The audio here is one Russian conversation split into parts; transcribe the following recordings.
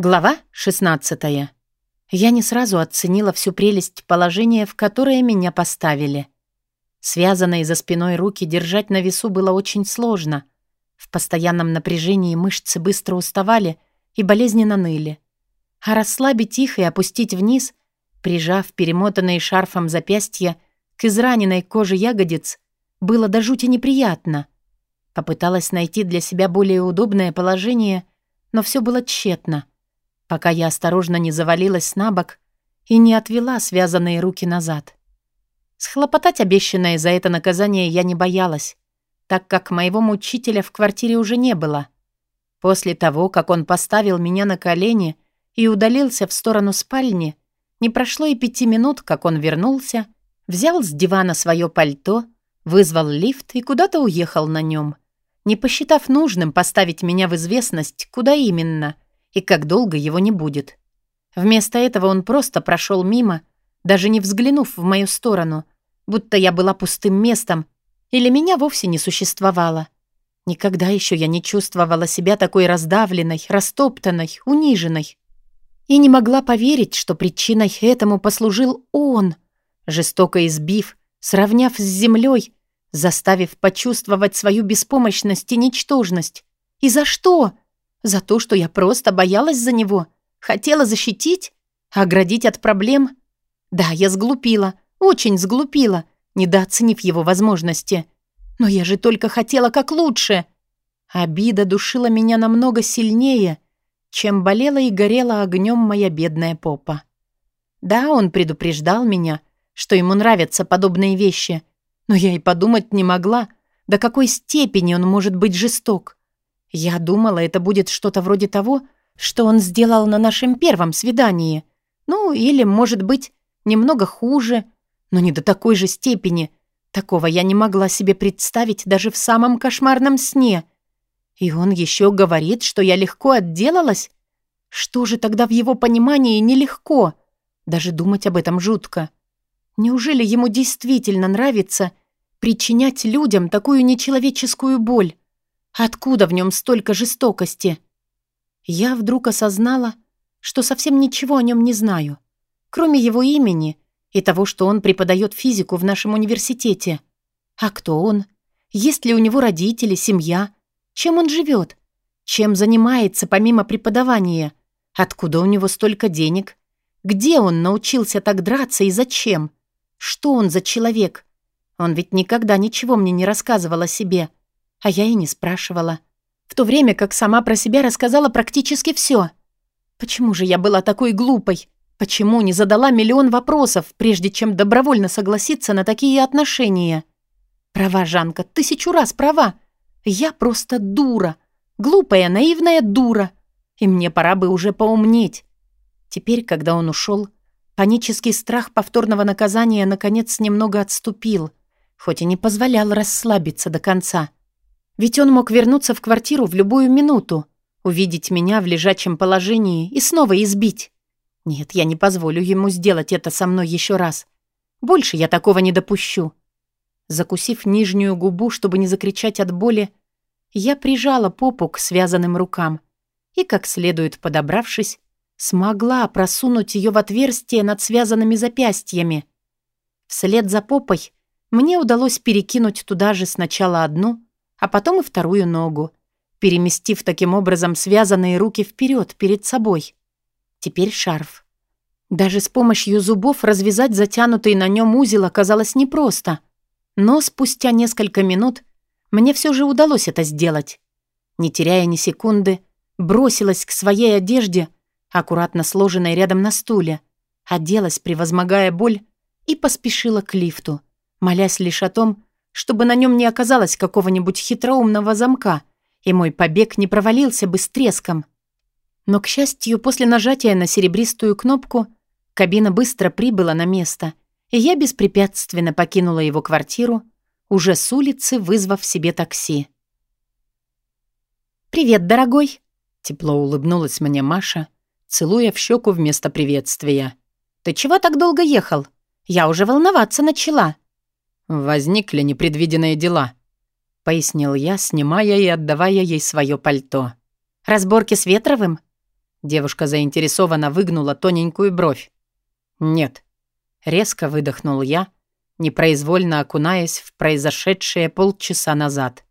Глава 16. Я не сразу оценила всю прелесть положения, в которое меня поставили. Связанные за спиной руки держать на весу было очень сложно. В постоянном напряжении мышцы быстро уставали и болезненно ныли. А расслабить их и опустить вниз, прижав перемотанные шарфом запястья к израненной коже ягодиц, было до жути неприятно. Попыталась найти для себя более удобное положение, но все было тщетно — пока я осторожно не завалилась на бок и не отвела связанные руки назад. Схлопотать обещанное за это наказание я не боялась, так как моего мучителя в квартире уже не было. После того, как он поставил меня на колени и удалился в сторону спальни, не прошло и пяти минут, как он вернулся, взял с дивана свое пальто, вызвал лифт и куда-то уехал на нем, не посчитав нужным поставить меня в известность, куда именно — и как долго его не будет. Вместо этого он просто прошел мимо, даже не взглянув в мою сторону, будто я была пустым местом или меня вовсе не существовало. Никогда еще я не чувствовала себя такой раздавленной, растоптанной, униженной. И не могла поверить, что причиной этому послужил он, жестоко избив, сравняв с землей, заставив почувствовать свою беспомощность и ничтожность. И за что? За то, что я просто боялась за него, хотела защитить, оградить от проблем. Да, я сглупила, очень сглупила, недооценив его возможности. Но я же только хотела как лучше. Обида душила меня намного сильнее, чем болела и горела огнем моя бедная попа. Да, он предупреждал меня, что ему нравятся подобные вещи, но я и подумать не могла, до какой степени он может быть жесток. Я думала, это будет что-то вроде того, что он сделал на нашем первом свидании. Ну, или, может быть, немного хуже, но не до такой же степени. Такого я не могла себе представить даже в самом кошмарном сне. И он еще говорит, что я легко отделалась? Что же тогда в его понимании нелегко? Даже думать об этом жутко. Неужели ему действительно нравится причинять людям такую нечеловеческую боль? Откуда в нем столько жестокости? Я вдруг осознала, что совсем ничего о нем не знаю, кроме его имени и того, что он преподает физику в нашем университете. А кто он? Есть ли у него родители, семья? Чем он живет? Чем занимается помимо преподавания? Откуда у него столько денег? Где он научился так драться и зачем? Что он за человек? Он ведь никогда ничего мне не рассказывал о себе. А я и не спрашивала. В то время как сама про себя рассказала практически все. Почему же я была такой глупой? Почему не задала миллион вопросов, прежде чем добровольно согласиться на такие отношения? Права, Жанка, тысячу раз права. Я просто дура. Глупая, наивная дура. И мне пора бы уже поумнеть. Теперь, когда он ушел, панический страх повторного наказания наконец немного отступил, хоть и не позволял расслабиться до конца. Ведь он мог вернуться в квартиру в любую минуту, увидеть меня в лежачем положении и снова избить. Нет, я не позволю ему сделать это со мной еще раз. Больше я такого не допущу. Закусив нижнюю губу, чтобы не закричать от боли, я прижала попу к связанным рукам и, как следует подобравшись, смогла просунуть ее в отверстие над связанными запястьями. Вслед за попой мне удалось перекинуть туда же сначала одну, а потом и вторую ногу, переместив таким образом связанные руки вперед перед собой. Теперь шарф. Даже с помощью зубов развязать затянутый на нем узел оказалось непросто. Но спустя несколько минут мне все же удалось это сделать. Не теряя ни секунды, бросилась к своей одежде, аккуратно сложенной рядом на стуле, оделась, превозмогая боль, и поспешила к лифту, молясь лишь о том, чтобы на нем не оказалось какого-нибудь хитроумного замка, и мой побег не провалился бы с треском. Но, к счастью, после нажатия на серебристую кнопку кабина быстро прибыла на место, и я беспрепятственно покинула его квартиру, уже с улицы вызвав себе такси. «Привет, дорогой!» — тепло улыбнулась мне Маша, целуя в щеку вместо приветствия. «Ты чего так долго ехал? Я уже волноваться начала». «Возникли непредвиденные дела», — пояснил я, снимая и отдавая ей свое пальто. «Разборки с Ветровым?» Девушка заинтересованно выгнула тоненькую бровь. «Нет». Резко выдохнул я, непроизвольно окунаясь в произошедшее полчаса назад.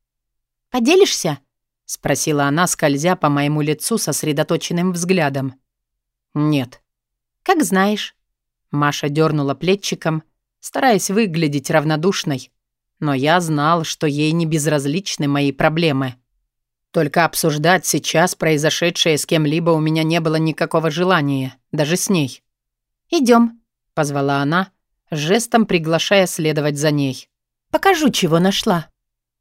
«Поделишься?» — спросила она, скользя по моему лицу сосредоточенным взглядом. «Нет». «Как знаешь». Маша дернула плечиком, стараясь выглядеть равнодушной, но я знал, что ей не безразличны мои проблемы. Только обсуждать сейчас произошедшее с кем-либо у меня не было никакого желания, даже с ней. Идем, позвала она, жестом приглашая следовать за ней. «Покажу, чего нашла».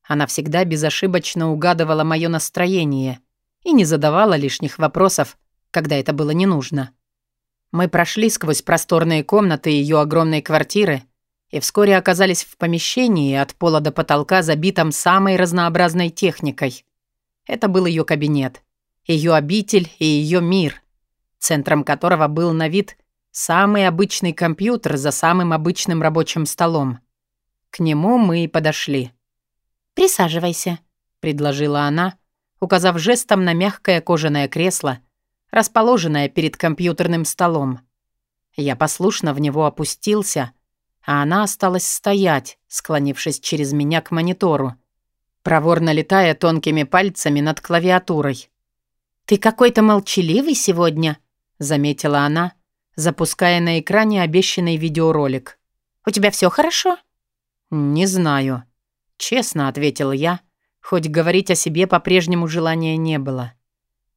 Она всегда безошибочно угадывала мое настроение и не задавала лишних вопросов, когда это было не нужно. Мы прошли сквозь просторные комнаты ее огромной квартиры и вскоре оказались в помещении от пола до потолка, забитом самой разнообразной техникой. Это был ее кабинет, ее обитель и ее мир, центром которого был на вид самый обычный компьютер за самым обычным рабочим столом. К нему мы и подошли. «Присаживайся», — предложила она, указав жестом на мягкое кожаное кресло, расположенное перед компьютерным столом. Я послушно в него опустился, а она осталась стоять, склонившись через меня к монитору, проворно летая тонкими пальцами над клавиатурой. «Ты какой-то молчаливый сегодня», — заметила она, запуская на экране обещанный видеоролик. «У тебя все хорошо?» «Не знаю», — честно ответил я, хоть говорить о себе по-прежнему желания не было.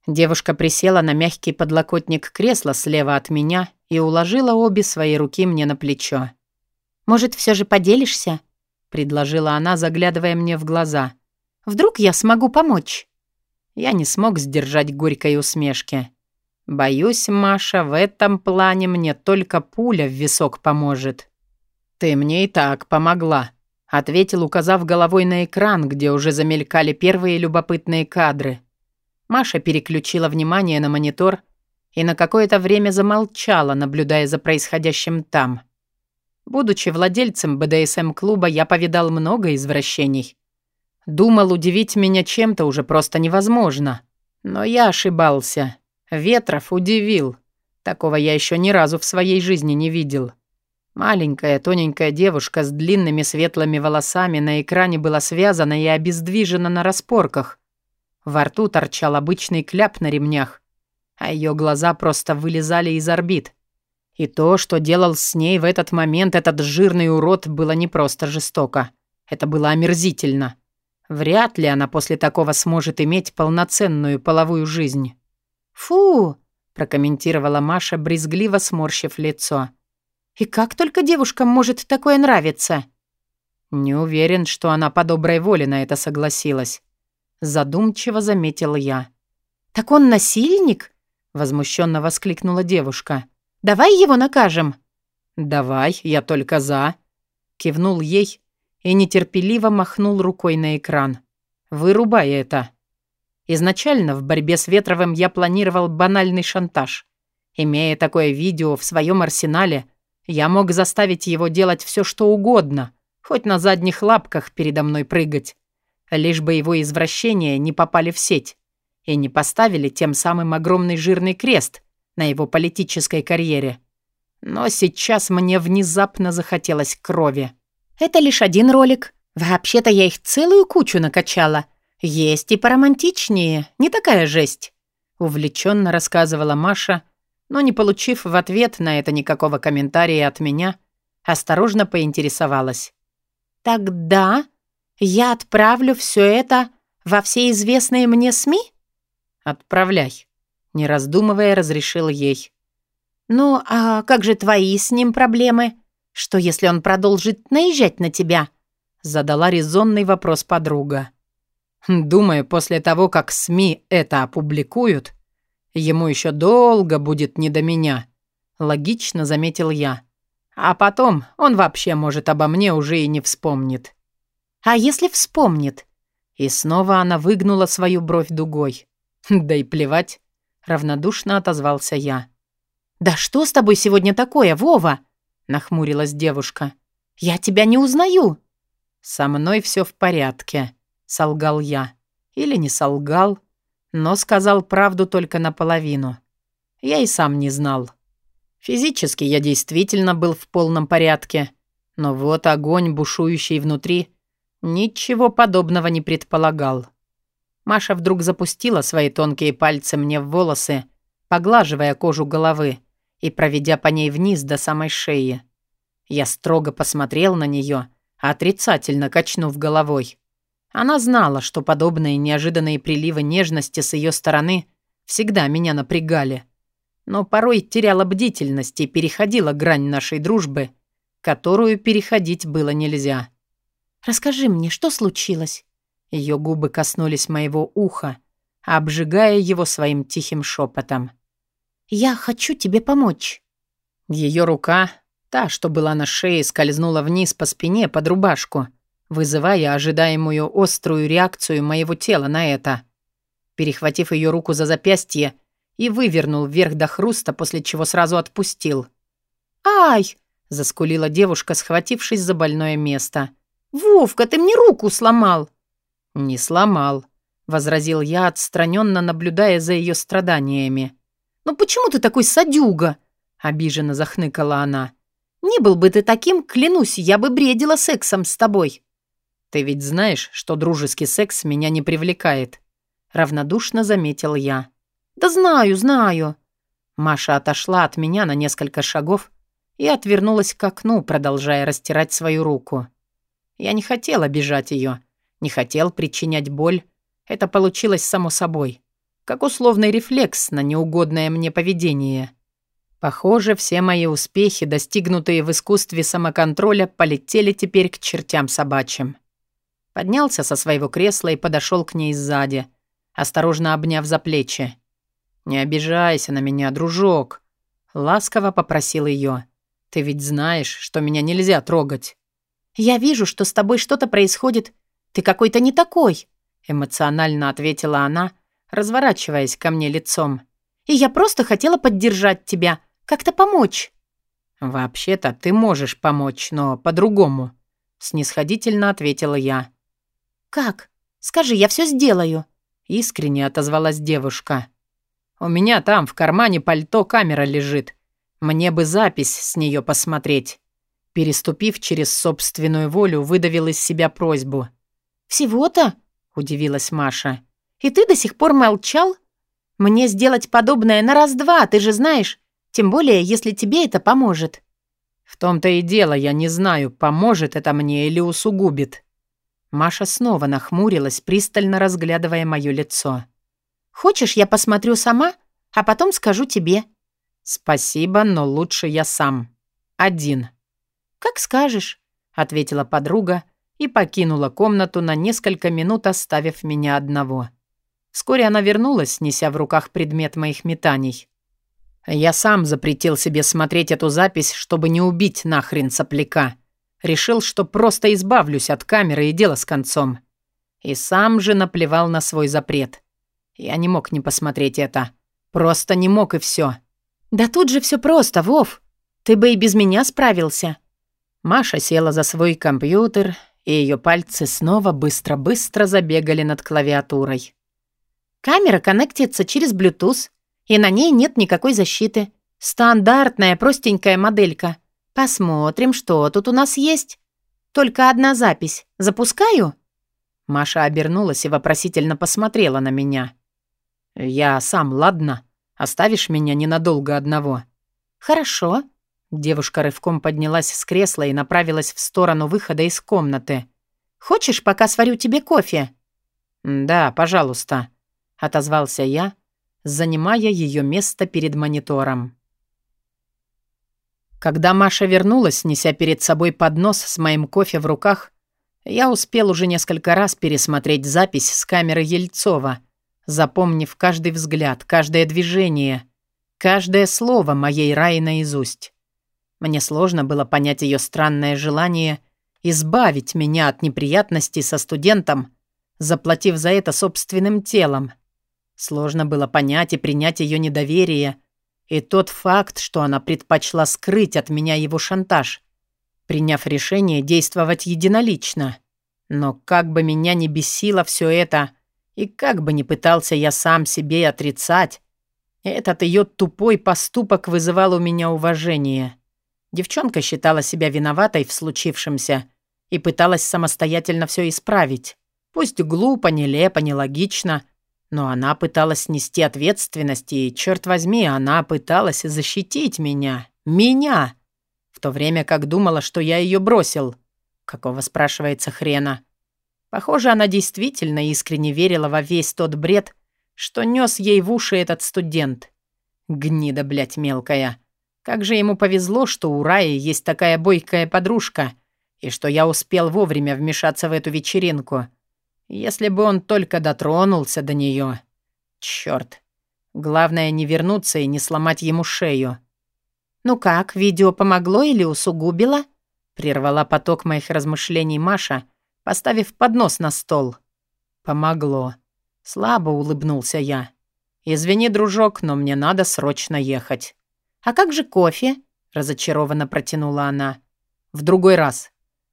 Девушка присела на мягкий подлокотник кресла слева от меня и уложила обе свои руки мне на плечо. «Может, все же поделишься?» — предложила она, заглядывая мне в глаза. «Вдруг я смогу помочь?» Я не смог сдержать горькой усмешки. «Боюсь, Маша, в этом плане мне только пуля в висок поможет». «Ты мне и так помогла», — ответил, указав головой на экран, где уже замелькали первые любопытные кадры. Маша переключила внимание на монитор и на какое-то время замолчала, наблюдая за происходящим там. Будучи владельцем БДСМ-клуба, я повидал много извращений. Думал, удивить меня чем-то уже просто невозможно. Но я ошибался. Ветров удивил. Такого я еще ни разу в своей жизни не видел. Маленькая тоненькая девушка с длинными светлыми волосами на экране была связана и обездвижена на распорках. Во рту торчал обычный кляп на ремнях, а ее глаза просто вылезали из орбит. И то, что делал с ней в этот момент этот жирный урод, было не просто жестоко. Это было омерзительно. Вряд ли она после такого сможет иметь полноценную половую жизнь. «Фу!» – прокомментировала Маша, брезгливо сморщив лицо. «И как только девушкам может такое нравиться?» Не уверен, что она по доброй воле на это согласилась. Задумчиво заметил я. «Так он насильник?» — возмущенно воскликнула девушка. «Давай его накажем». «Давай, я только за», — кивнул ей и нетерпеливо махнул рукой на экран. «Вырубай это». Изначально в борьбе с Ветровым я планировал банальный шантаж. Имея такое видео в своем арсенале, я мог заставить его делать все, что угодно, хоть на задних лапках передо мной прыгать лишь бы его извращения не попали в сеть и не поставили тем самым огромный жирный крест на его политической карьере. Но сейчас мне внезапно захотелось крови. «Это лишь один ролик. Вообще-то я их целую кучу накачала. Есть и поромантичнее, не такая жесть», — увлеченно рассказывала Маша, но, не получив в ответ на это никакого комментария от меня, осторожно поинтересовалась. «Тогда я отправлю все это во все известные мне СМИ? Отправляй. Не раздумывая, разрешил ей. Ну, а как же твои с ним проблемы? Что, если он продолжит наезжать на тебя? Задала резонный вопрос подруга. Думаю, после того, как СМИ это опубликуют, ему еще долго будет не до меня. Логично заметил я. А потом он вообще, может, обо мне уже и не вспомнит. А если вспомнит? И снова она выгнула свою бровь дугой. Да и плевать, равнодушно отозвался я. Да что с тобой сегодня такое, Вова? нахмурилась девушка. Я тебя не узнаю. Со мной все в порядке, солгал я. Или не солгал, но сказал правду только наполовину. я и сам не знал. Физически я действительно был в полном порядке, но вот огонь, бушующий внутри, ничего подобного не предполагал. Маша вдруг запустила свои тонкие пальцы мне в волосы, поглаживая кожу головы и проведя по ней вниз до самой шеи. Я строго посмотрел на нее, отрицательно качнув головой. Она знала, что подобные неожиданные приливы нежности с ее стороны всегда меня напрягали. Но порой теряла бдительность и переходила грань нашей дружбы, которую переходить было нельзя. «Расскажи мне, что случилось?» Ее губы коснулись моего уха, обжигая его своим тихим шепотом. «Я хочу тебе помочь». Ее рука, та, что была на шее, скользнула вниз по спине под рубашку — вызывая ожидаемую острую реакцию моего тела на это. Перехватив ее руку за запястье и вывернул вверх до хруста, после чего сразу отпустил. «Ай!» — заскулила девушка, схватившись за больное место. «Вовка, ты мне руку сломал!» «Не сломал», — возразил я, отстраненно наблюдая за ее страданиями. «Ну почему ты такой садюга?» — обиженно захныкала она. «Не был бы ты таким, клянусь, я бы бредила сексом с тобой». «Ты ведь знаешь, что дружеский секс меня не привлекает?» Равнодушно заметил я. «Да знаю, знаю». Маша отошла от меня на несколько шагов и отвернулась к окну, продолжая растирать свою руку. Я не хотел обижать ее, не хотел причинять боль. Это получилось само собой, как условный рефлекс на неугодное мне поведение. Похоже, все мои успехи, достигнутые в искусстве самоконтроля, полетели теперь к чертям собачьим. Поднялся со своего кресла и подошел к ней сзади, осторожно обняв за плечи. «Не обижайся на меня, дружок», — ласково попросил ее. «Ты ведь знаешь, что меня нельзя трогать». «Я вижу, что с тобой что-то происходит. Ты какой-то не такой», — эмоционально ответила она, разворачиваясь ко мне лицом. «И я просто хотела поддержать тебя, как-то помочь». «Вообще-то ты можешь помочь, но по-другому», — снисходительно ответила я. «Как? Скажи, я все сделаю», — искренне отозвалась девушка. «У меня там в кармане пальто камера лежит. Мне бы запись с нее посмотреть». Переступив через собственную волю, выдавил из себя просьбу. «Всего-то?» — удивилась Маша. «И ты до сих пор молчал? Мне сделать подобное на раз-два, ты же знаешь. Тем более, если тебе это поможет». «В том-то и дело, я не знаю, поможет это мне или усугубит». Маша снова нахмурилась, пристально разглядывая мое лицо. «Хочешь, я посмотрю сама, а потом скажу тебе?» «Спасибо, но лучше я сам. Один». «Как скажешь», — ответила подруга и покинула комнату на несколько минут, оставив меня одного. Вскоре она вернулась, неся в руках предмет моих метаний. Я сам запретил себе смотреть эту запись, чтобы не убить нахрен сопляка. Решил, что просто избавлюсь от камеры и дело с концом. И сам же наплевал на свой запрет. Я не мог не посмотреть это. Просто не мог и все. «Да тут же все просто, Вов. Ты бы и без меня справился». Маша села за свой компьютер, и ее пальцы снова быстро-быстро забегали над клавиатурой. «Камера коннектится через Bluetooth, и на ней нет никакой защиты. Стандартная простенькая моделька. Посмотрим, что тут у нас есть. Только одна запись. Запускаю?» Маша обернулась и вопросительно посмотрела на меня. «Я сам, ладно? Оставишь меня ненадолго одного?» «Хорошо». Девушка рывком поднялась с кресла и направилась в сторону выхода из комнаты. «Хочешь, пока сварю тебе кофе?» «Да, пожалуйста», — отозвался я, занимая ее место перед монитором. Когда Маша вернулась, неся перед собой поднос с моим кофе в руках, я успел уже несколько раз пересмотреть запись с камеры Ельцова, запомнив каждый взгляд, каждое движение, каждое слово моей Раи наизусть. Мне сложно было понять ее странное желание избавить меня от неприятностей со студентом, заплатив за это собственным телом. Сложно было понять и принять ее недоверие — и тот факт, что она предпочла скрыть от меня его шантаж, приняв решение действовать единолично. Но как бы меня ни бесило все это, и как бы ни пытался я сам себе отрицать, Этот ее тупой поступок вызывал у меня уважение. Девчонка считала себя виноватой в случившемся и пыталась самостоятельно все исправить. Пусть глупо, нелепо, нелогично, но она пыталась нести ответственность, и, черт возьми, она пыталась защитить меня. Меня! В то время как думала, что я ее бросил. Какого, спрашивается, хрена? Похоже, она действительно искренне верила во весь тот бред, что нес ей в уши этот студент. Гнида, блядь, мелкая. Как же ему повезло, что у Раи есть такая бойкая подружка, и что я успел вовремя вмешаться в эту вечеринку. Если бы он только дотронулся до нее. Черт. Главное не вернуться и не сломать ему шею. «Ну как, видео помогло или усугубило?» Прервала поток моих размышлений Маша, поставив поднос на стол. «Помогло». Слабо улыбнулся я. «Извини, дружок, но мне надо срочно ехать». «А как же кофе?» — разочарованно протянула она. «В другой раз».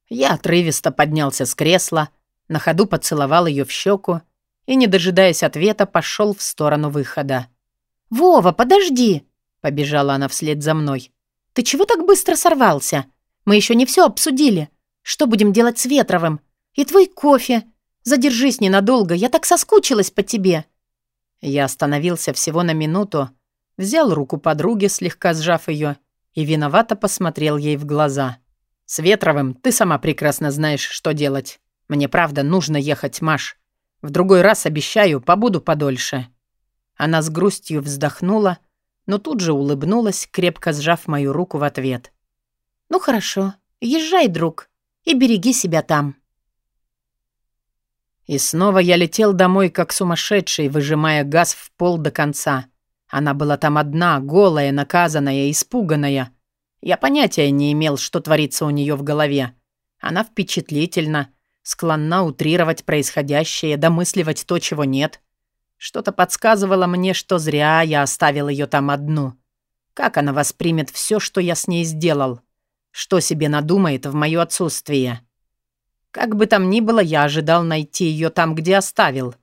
Я отрывисто поднялся с кресла, на ходу поцеловал ее в щеку и, не дожидаясь ответа, пошел в сторону выхода. «Вова, подожди!» — побежала она вслед за мной. «Ты чего так быстро сорвался? Мы еще не все обсудили. Что будем делать с Ветровым? И твой кофе. Задержись ненадолго, я так соскучилась по тебе». Я остановился всего на минуту, взял руку подруги, слегка сжав ее, и виновато посмотрел ей в глаза. «С Ветровым ты сама прекрасно знаешь, что делать. Мне правда нужно ехать, Маш. В другой раз, обещаю, побуду подольше». Она с грустью вздохнула, но тут же улыбнулась, крепко сжав мою руку в ответ. «Ну хорошо, езжай, друг, и береги себя там». И снова я летел домой, как сумасшедший, выжимая газ в пол до конца. Она была там одна, голая, наказанная, испуганная. Я понятия не имел, что творится у нее в голове. Она впечатлительна, склонна утрировать происходящее, домысливать то, чего нет. Что-то подсказывало мне, что зря я оставил ее там одну. Как она воспримет все, что я с ней сделал? Что себе надумает в мое отсутствие? Как бы там ни было, я ожидал найти ее там, где оставил.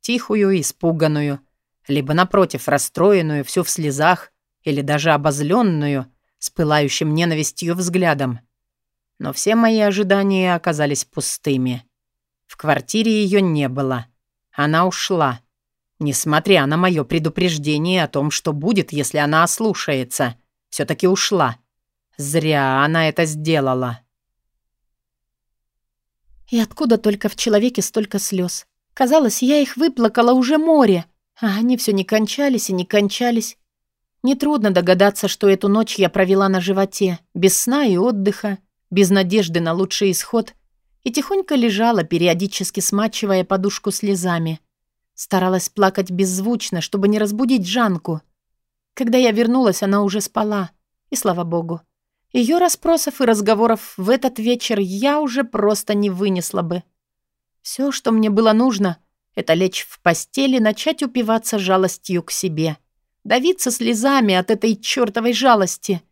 Тихую, испуганную, либо, напротив, расстроенную, всю в слезах, или даже обозленную, с пылающим ненавистью взглядом. Но все мои ожидания оказались пустыми. В квартире ее не было. Она ушла. Несмотря на мое предупреждение о том, что будет, если она ослушается, все таки ушла. Зря она это сделала. И откуда только в человеке столько слез? Казалось, я их выплакала уже море. А они все не кончались и не кончались. Нетрудно догадаться, что эту ночь я провела на животе, без сна и отдыха, без надежды на лучший исход, и тихонько лежала, периодически смачивая подушку слезами. Старалась плакать беззвучно, чтобы не разбудить Жанку. Когда я вернулась, она уже спала. И слава богу. Ее расспросов и разговоров в этот вечер я уже просто не вынесла бы. Все, что мне было нужно, это лечь в постели, начать упиваться жалостью к себе. Давиться слезами от этой чертовой жалости.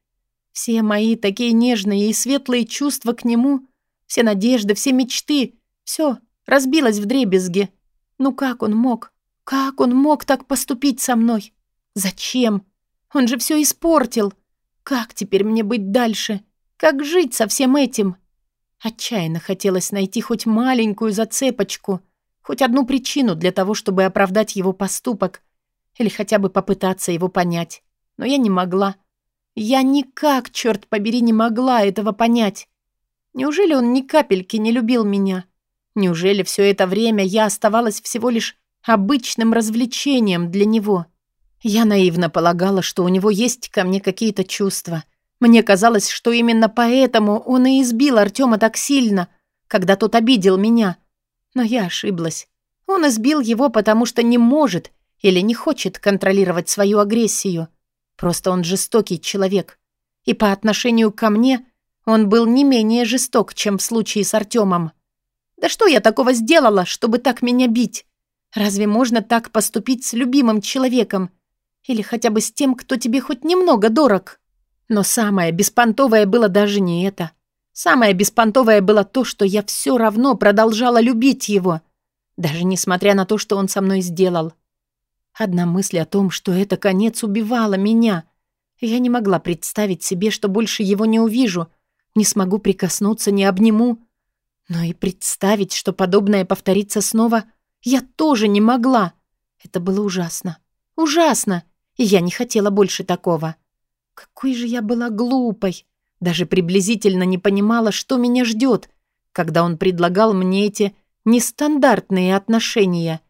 Все мои такие нежные и светлые чувства к нему, все надежды, все мечты, все разбилось в дребезги. Ну как он мог? Как он мог так поступить со мной? Зачем? Он же все испортил. Как теперь мне быть дальше? Как жить со всем этим? Отчаянно хотелось найти хоть маленькую зацепочку — Хоть одну причину для того, чтобы оправдать его поступок или хотя бы попытаться его понять. Но я не могла. Я никак, черт побери, не могла этого понять. Неужели он ни капельки не любил меня? Неужели все это время я оставалась всего лишь обычным развлечением для него? Я наивно полагала, что у него есть ко мне какие-то чувства. Мне казалось, что именно поэтому он и избил Артема так сильно, когда тот обидел меня — но я ошиблась. Он избил его, потому что не может или не хочет контролировать свою агрессию. Просто он жестокий человек. И по отношению ко мне он был не менее жесток, чем в случае с Артемом. Да что я такого сделала, чтобы так меня бить? Разве можно так поступить с любимым человеком? Или хотя бы с тем, кто тебе хоть немного дорог? Но самое беспонтовое было даже не это — Самое беспонтовое было то, что я все равно продолжала любить его, даже несмотря на то, что он со мной сделал. Одна мысль о том, что это конец, убивала меня. Я не могла представить себе, что больше его не увижу, не смогу прикоснуться, не обниму. Но и представить, что подобное повторится снова, я тоже не могла. Это было ужасно. Ужасно! И я не хотела больше такого. Какой же я была глупой! Даже приблизительно не понимала, что меня ждет, когда он предлагал мне эти нестандартные отношения.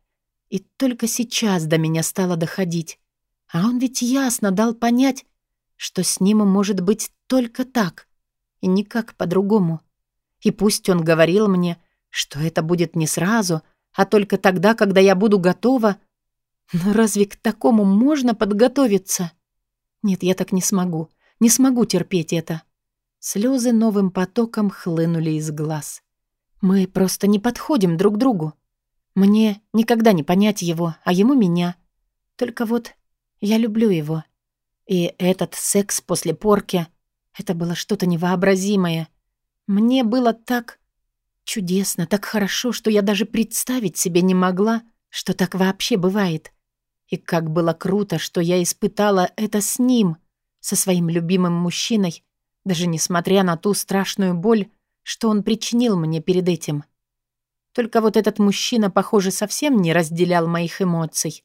И только сейчас до меня стало доходить. А он ведь ясно дал понять, что с ним может быть только так, и никак по-другому. И пусть он говорил мне, что это будет не сразу, а только тогда, когда я буду готова. Но разве к такому можно подготовиться? Нет, я так не смогу. Не смогу терпеть это. Слезы новым потоком хлынули из глаз. Мы просто не подходим друг другу. Мне никогда не понять его, а ему меня. Только вот я люблю его. И этот секс после порки — это было что-то невообразимое. Мне было так чудесно, так хорошо, что я даже представить себе не могла, что так вообще бывает. И как было круто, что я испытала это с ним, со своим любимым мужчиной, даже несмотря на ту страшную боль, что он причинил мне перед этим. Только вот этот мужчина, похоже, совсем не разделял моих эмоций.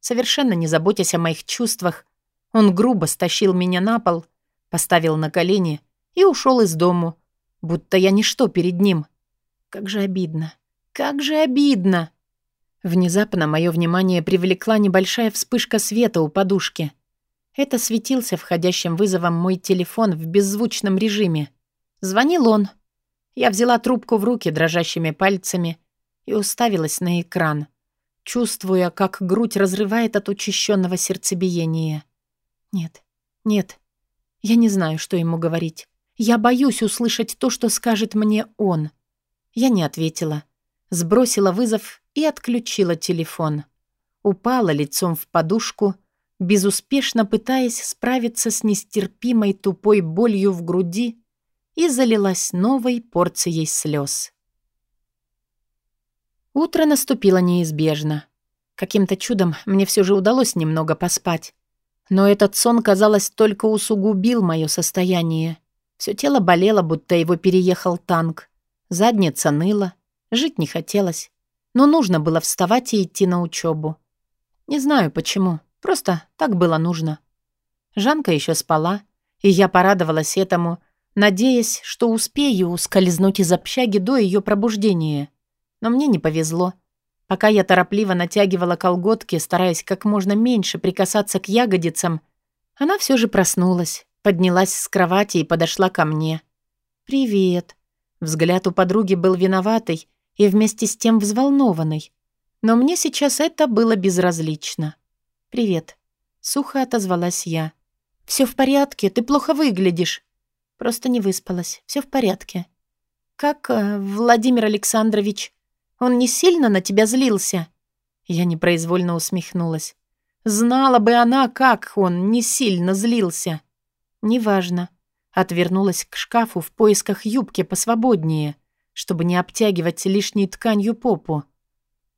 Совершенно не заботясь о моих чувствах, он грубо стащил меня на пол, поставил на колени и ушел из дому, будто я ничто перед ним. Как же обидно, как же обидно! Внезапно мое внимание привлекла небольшая вспышка света у подушки. Это светился входящим вызовом мой телефон в беззвучном режиме. Звонил он. Я взяла трубку в руки дрожащими пальцами и уставилась на экран, чувствуя, как грудь разрывает от учащенного сердцебиения. Нет, нет, я не знаю, что ему говорить. Я боюсь услышать то, что скажет мне он. Я не ответила. Сбросила вызов и отключила телефон. Упала лицом в подушку, безуспешно пытаясь справиться с нестерпимой тупой болью в груди и залилась новой порцией слез. Утро наступило неизбежно. Каким-то чудом мне все же удалось немного поспать. Но этот сон, казалось, только усугубил мое состояние. Все тело болело, будто его переехал танк. Задница ныла, жить не хотелось. Но нужно было вставать и идти на учебу. Не знаю почему, просто так было нужно. Жанка еще спала, и я порадовалась этому, надеясь, что успею ускользнуть из общаги до ее пробуждения. Но мне не повезло. Пока я торопливо натягивала колготки, стараясь как можно меньше прикасаться к ягодицам, она все же проснулась, поднялась с кровати и подошла ко мне. «Привет». Взгляд у подруги был виноватый и вместе с тем взволнованный. Но мне сейчас это было безразлично. «Привет». Сухо отозвалась я. «Все в порядке, ты плохо выглядишь». Просто не выспалась. Все в порядке. Как э, Владимир Александрович? Он не сильно на тебя злился? Я непроизвольно усмехнулась. Знала бы она, как он не сильно злился. Неважно. Отвернулась к шкафу в поисках юбки посвободнее, чтобы не обтягивать лишней тканью попу.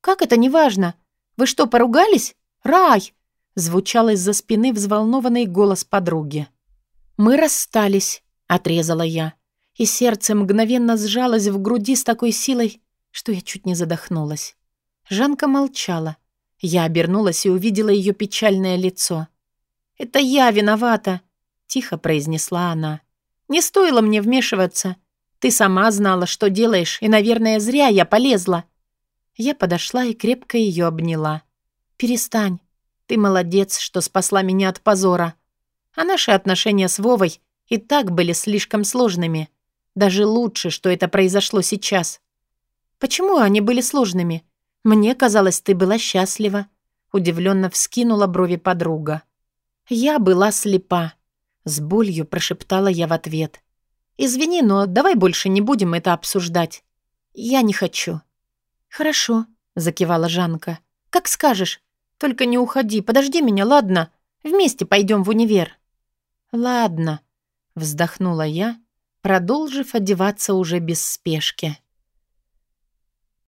«Как это неважно? Вы что, поругались? Рай!» Звучал из-за спины взволнованный голос подруги. «Мы расстались. Отрезала я, и сердце мгновенно сжалось в груди с такой силой, что я чуть не задохнулась. Жанка молчала. Я обернулась и увидела ее печальное лицо. «Это я виновата», — тихо произнесла она. «Не стоило мне вмешиваться. Ты сама знала, что делаешь, и, наверное, зря я полезла». Я подошла и крепко ее обняла. «Перестань. Ты молодец, что спасла меня от позора. А наши отношения с Вовой и так были слишком сложными. Даже лучше, что это произошло сейчас. Почему они были сложными? Мне казалось, ты была счастлива. Удивленно вскинула брови подруга. Я была слепа. С болью прошептала я в ответ. «Извини, но давай больше не будем это обсуждать. Я не хочу». «Хорошо», — закивала Жанка. «Как скажешь. Только не уходи, подожди меня, ладно? Вместе пойдем в универ». «Ладно», Вздохнула я, продолжив одеваться уже без спешки.